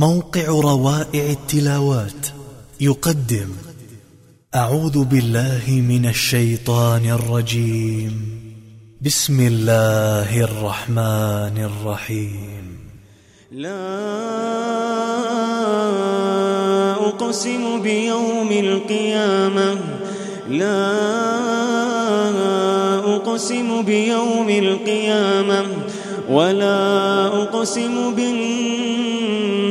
موقع روائع التلاوات. يقدم أعوذ بالله من الشيطان الرجيم. بسم الله الرحمن الرحيم. لا أقسم بيوم القيامة. لا أقسم بيوم القيامة. ولا أقسم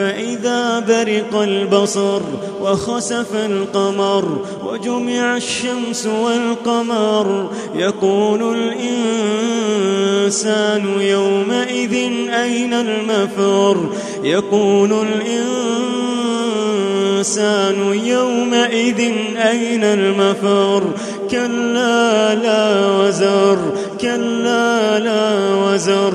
فإذا برق البصر وخسف القمر وجمع الشمس والقمر يقول الإنسان يومئذ أين المفر؟ يقول الإنسان يومئذ أين المفر؟ كلا لا وزر كلا لا وزر.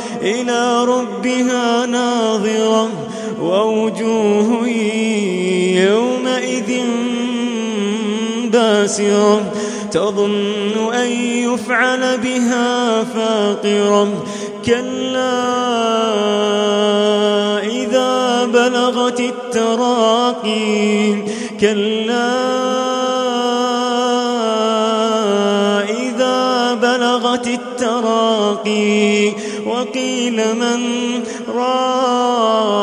إلى ربها ناظرة ووجوه يومئذ باسرة تظن أن يفعل بها فاقرة كلا إذا بلغت التراقي كلا إذا بلغت التراقي وقيل من راق.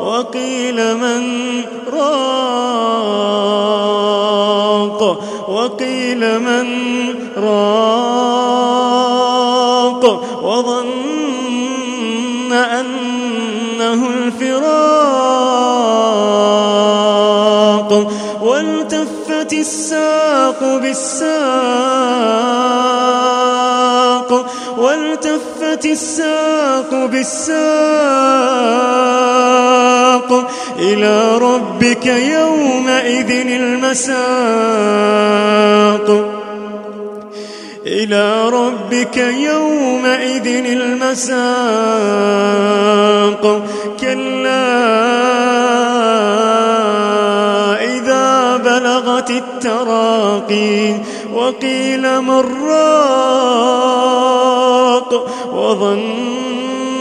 وقيل من راق. وقيل من راق. وظن أنه الفراق. والتفت الساق بالساق. والتفت الساق بالساق إلى ربك يومئذ المساق. إلى ربك يومئذ المساق. كلا التراقي وقيل من راق وظن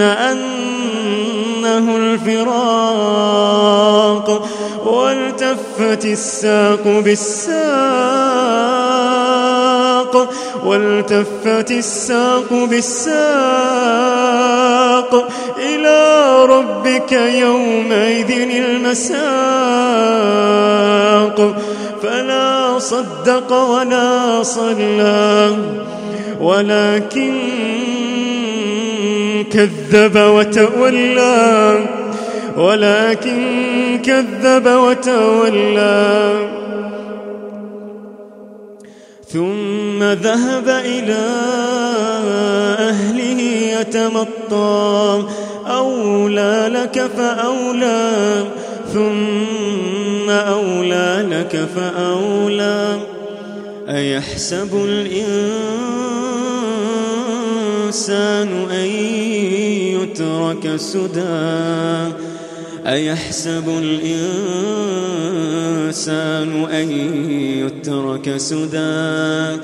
أنه الفراق والتفت الساق بالساق والتفت الساق بالساق إلى ربك يومئذ المساق فلا صدق ولا صلى. ولكن كذب وتولى. ولكن كذب وتولى. ثم ذهب إلى أهله يتمطى. أولى لك فأولى. ثم أولى لك فأولى. أيحسب الإنسان أن يترك سدى؟ أيحسب الإنسان أن يترك سدى؟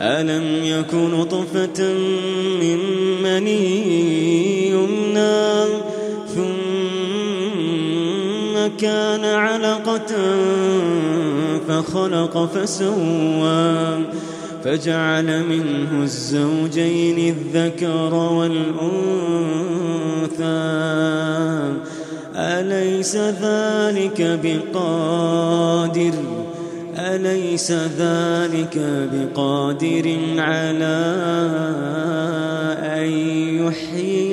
ألم يك نطفة من مني يمنى؟ كان علقة فخلق فسوى فجعل منه الزوجين الذكر والأنثى. أليس ذلك بقادر؟ أليس ذلك بقادر على أن يحيي